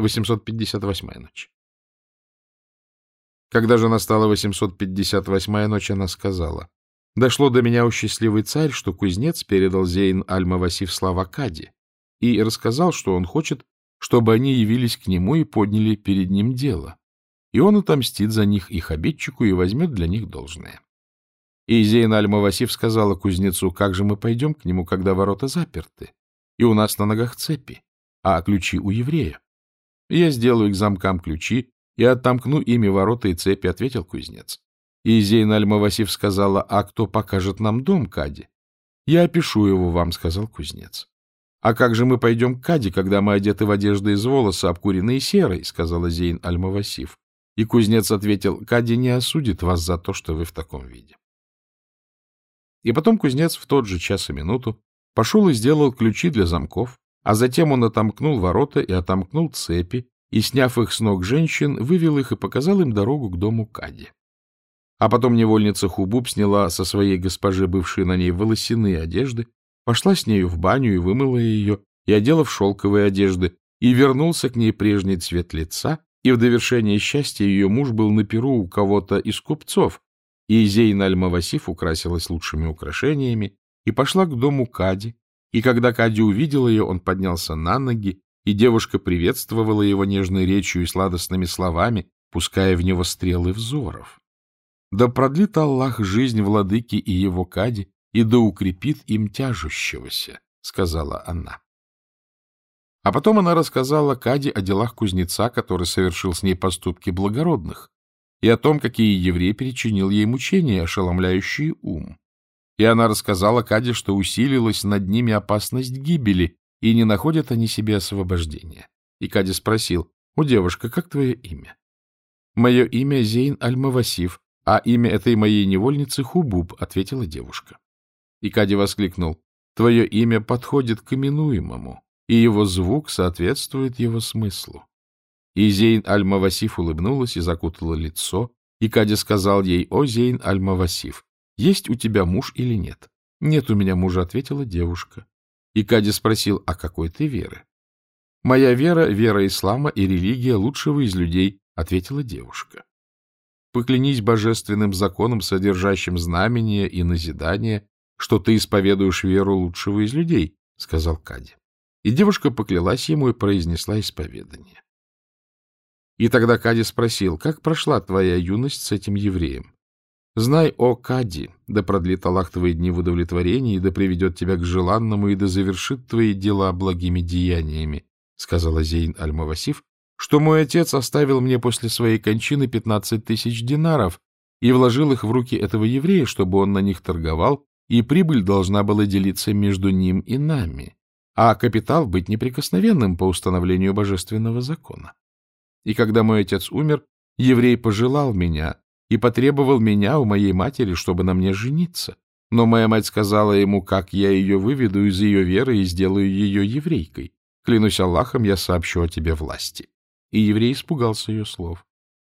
858-я ночь. Когда же настала 858-я ночь, она сказала, «Дошло до меня, у счастливый царь, что кузнец передал Зейн Аль-Мавасиф слова Кади и рассказал, что он хочет, чтобы они явились к нему и подняли перед ним дело, и он отомстит за них их обидчику и возьмет для них должное». И Зейн Аль-Мавасиф сказала кузнецу, «Как же мы пойдем к нему, когда ворота заперты, и у нас на ногах цепи, а ключи у еврея?» Я сделаю к замкам ключи, и отомкну ими ворота и цепи, — ответил кузнец. И Зейн Аль-Мавасиф сказала, — А кто покажет нам дом, Кади? — Я опишу его вам, — сказал кузнец. — А как же мы пойдем к Кади, когда мы одеты в одежды из волоса, обкуренные серой? — сказала Зейн Аль-Мавасиф. И кузнец ответил, — Кади не осудит вас за то, что вы в таком виде. И потом кузнец в тот же час и минуту пошел и сделал ключи для замков, а затем он отомкнул ворота и отомкнул цепи, и, сняв их с ног женщин, вывел их и показал им дорогу к дому Кади. А потом невольница Хубуб сняла со своей госпожи, бывшей на ней, волосяные одежды, пошла с нею в баню и вымыла ее, и одела в шелковые одежды, и вернулся к ней прежний цвет лица, и в довершение счастья ее муж был на перу у кого-то из купцов, и Зейн Аль-Мавасиф украсилась лучшими украшениями и пошла к дому Кади, и когда Кади увидел ее, он поднялся на ноги и девушка приветствовала его нежной речью и сладостными словами, пуская в него стрелы взоров. Да продлит Аллах жизнь владыки и его кади, и да укрепит им тяжущегося, — сказала она. А потом она рассказала Кади о делах кузнеца, который совершил с ней поступки благородных, и о том, какие еврей причинил ей мучения, ошеломляющие ум. И она рассказала Каде, что усилилась над ними опасность гибели, и не находят они себе освобождения. И Кади спросил, «У девушка, как твое имя?» «Мое имя Зейн Аль-Мавасиф, а имя этой моей невольницы Хубуб», — ответила девушка. И Кади воскликнул, «Твое имя подходит к именуемому, и его звук соответствует его смыслу». И Зейн Аль-Мавасиф улыбнулась и закутала лицо, и Кади сказал ей, «О, Зейн Аль-Мавасиф, есть у тебя муж или нет?» «Нет у меня мужа», — ответила девушка. И Кади спросил, а какой ты веры? — Моя вера — вера ислама и религия лучшего из людей, — ответила девушка. — Поклянись божественным законом, содержащим знамение и назидание, что ты исповедуешь веру лучшего из людей, — сказал Кади. И девушка поклялась ему и произнесла исповедание. И тогда Кади спросил, как прошла твоя юность с этим евреем? Знай, о Кади, да продлит Аллах твои дни в удовлетворении, да приведет тебя к желанному, и да завершит твои дела благими деяниями, — сказала Зейн Аль-Мавасиф, — что мой отец оставил мне после своей кончины пятнадцать тысяч динаров и вложил их в руки этого еврея, чтобы он на них торговал, и прибыль должна была делиться между ним и нами, а капитал быть неприкосновенным по установлению божественного закона. И когда мой отец умер, еврей пожелал меня, и потребовал меня у моей матери, чтобы на мне жениться. Но моя мать сказала ему, как я ее выведу из ее веры и сделаю ее еврейкой. Клянусь Аллахом, я сообщу о тебе власти. И еврей испугался ее слов.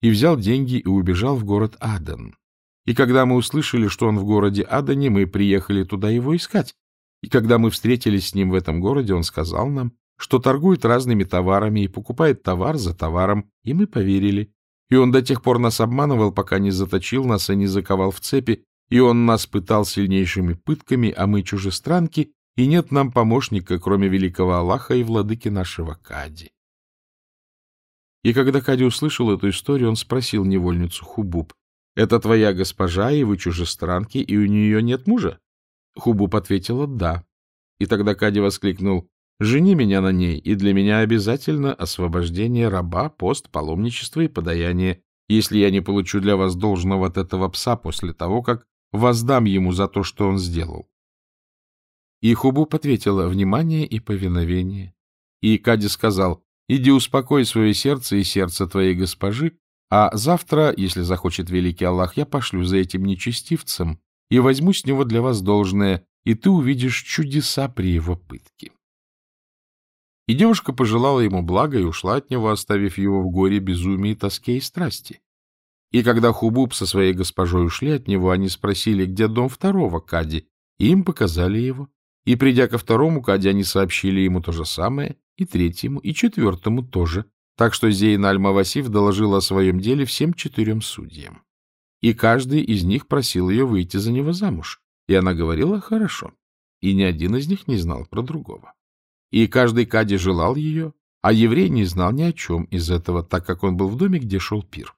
И взял деньги и убежал в город Адан. И когда мы услышали, что он в городе Адане, мы приехали туда его искать. И когда мы встретились с ним в этом городе, он сказал нам, что торгует разными товарами и покупает товар за товаром, и мы поверили. И он до тех пор нас обманывал, пока не заточил нас и не заковал в цепи, и он нас пытал сильнейшими пытками, а мы чужестранки, и нет нам помощника, кроме великого Аллаха и владыки нашего Кади. И когда Кади услышал эту историю, он спросил невольницу Хубуб, «Это твоя госпожа, и вы чужестранки, и у нее нет мужа?» Хубуб ответила «да». И тогда Кади воскликнул, Жени меня на ней, и для меня обязательно освобождение раба, пост, паломничество и подаяние, если я не получу для вас должного от этого пса после того, как воздам ему за то, что он сделал. И Хубуб ответила «Внимание и повиновение». И Кади сказал «Иди успокой свое сердце и сердце твоей госпожи, а завтра, если захочет великий Аллах, я пошлю за этим нечестивцем и возьму с него для вас должное, и ты увидишь чудеса при его пытке». И девушка пожелала ему блага и ушла от него, оставив его в горе, безумии, тоске и страсти. И когда Хубуб со своей госпожой ушли от него, они спросили, где дом второго Кади, и им показали его. И, придя ко второму Кади, они сообщили ему то же самое, и третьему, и четвертому тоже. Так что Зейн Аль-Мавасиф доложил о своем деле всем четырем судьям. И каждый из них просил ее выйти за него замуж. И она говорила «хорошо». И ни один из них не знал про другого. И каждый кади желал ее, а еврей не знал ни о чем из этого, так как он был в доме, где шел пир.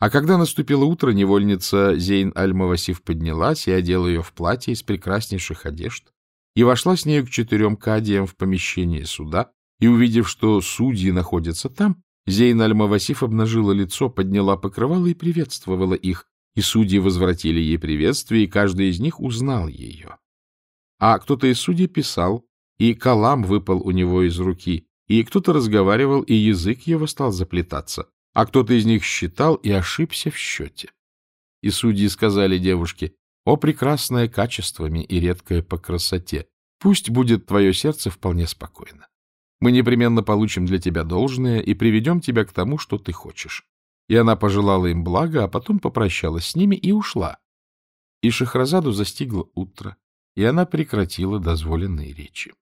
А когда наступило утро, невольница Зейн Аль-Мавасиф поднялась и одела ее в платье из прекраснейших одежд и вошла с нею к четырем кадиям в помещение суда, и, увидев, что судьи находятся там, Зейн Аль-Мавасиф обнажила лицо, подняла покрывало и приветствовала их, и судьи возвратили ей приветствие, и каждый из них узнал ее. А кто-то из судей писал, и калам выпал у него из руки, и кто-то разговаривал, и язык его стал заплетаться, а кто-то из них считал и ошибся в счете. И судьи сказали девушке, «О, прекрасное качествами и редкое по красоте! Пусть будет твое сердце вполне спокойно. Мы непременно получим для тебя должное и приведем тебя к тому, что ты хочешь. И она пожелала им блага, а потом попрощалась с ними и ушла. И Шахразаду застигло утро, и она прекратила дозволенные речи.